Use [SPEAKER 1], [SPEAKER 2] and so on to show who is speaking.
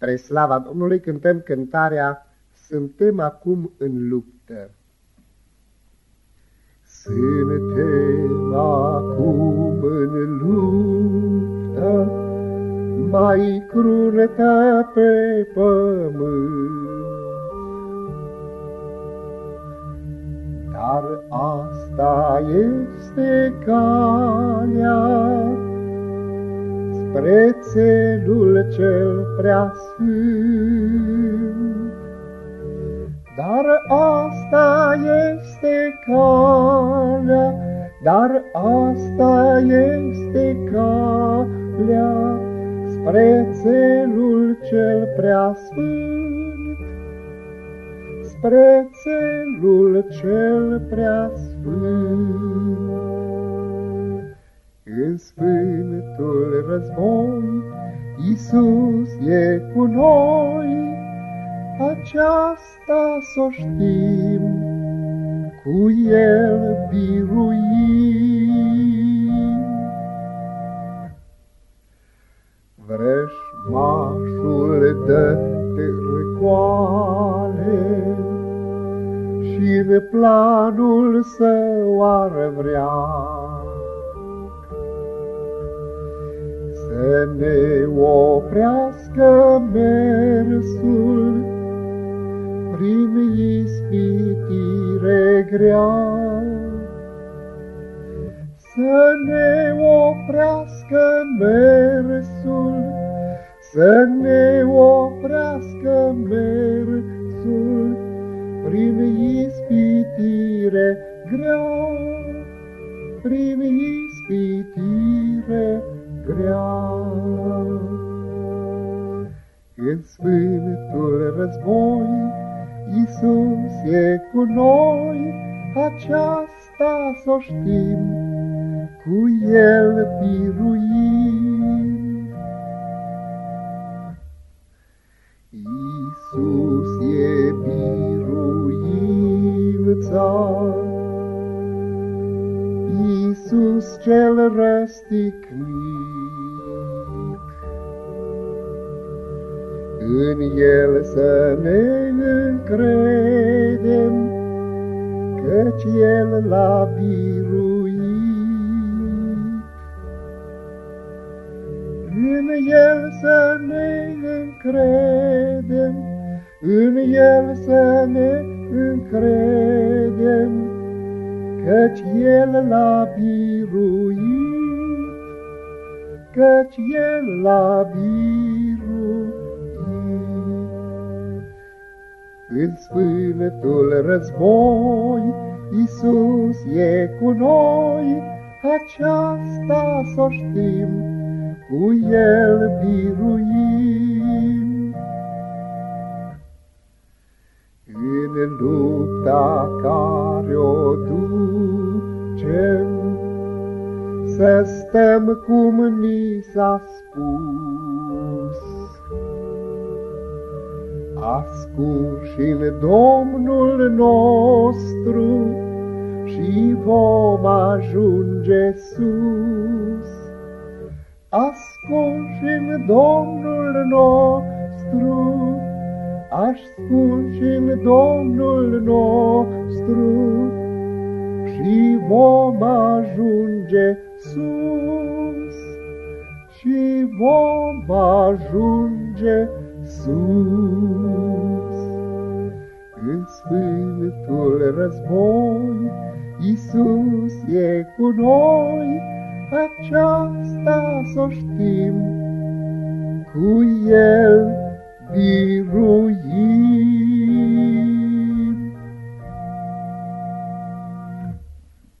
[SPEAKER 1] Spre slava Domnului cântăm cântarea Suntem acum în luptă.
[SPEAKER 2] Suntem acum în luptă, mai cruntă pe pământ. Dar asta este calea spre țelul cel prea sfânt. Dar asta este calea, dar asta este calea spre țelul cel prea sfânt, spre țelul cel prea sfânt. În sfântul război, Iisus e cu noi, aceasta să știm, cu El biruim. Vrășmașul dă târcoale și în planul său ar vrea să ne oprească mersul prin ispitire grea. Să ne oprească mersul, să ne oprească mersul prin ispitire grea, prin ispitire grea. În sfântul război, Iisus e cu noi, aceasta să știm, cu El biruim. Iisus e biruința, Iisus cel răstignit, În El să ne încredem, Căci El l-a biruit. În El să ne încredem, În El să ne încredem, Căci El l-a biruit, Căci El l-a biruit. În sfântul război, Iisus e cu noi, aceasta să știm, cu El biruim. În lupta care o ducem, să stăm cum ni s-a spus, ascunși în Domnul nostru și vom ajunge sus. Ascunși în Domnul nostru, ascunși în Domnul nostru și vom ajunge sus și vom ajunge sus. În sfântul război, Iisus e cu noi, aceasta să știm, cu El biruim.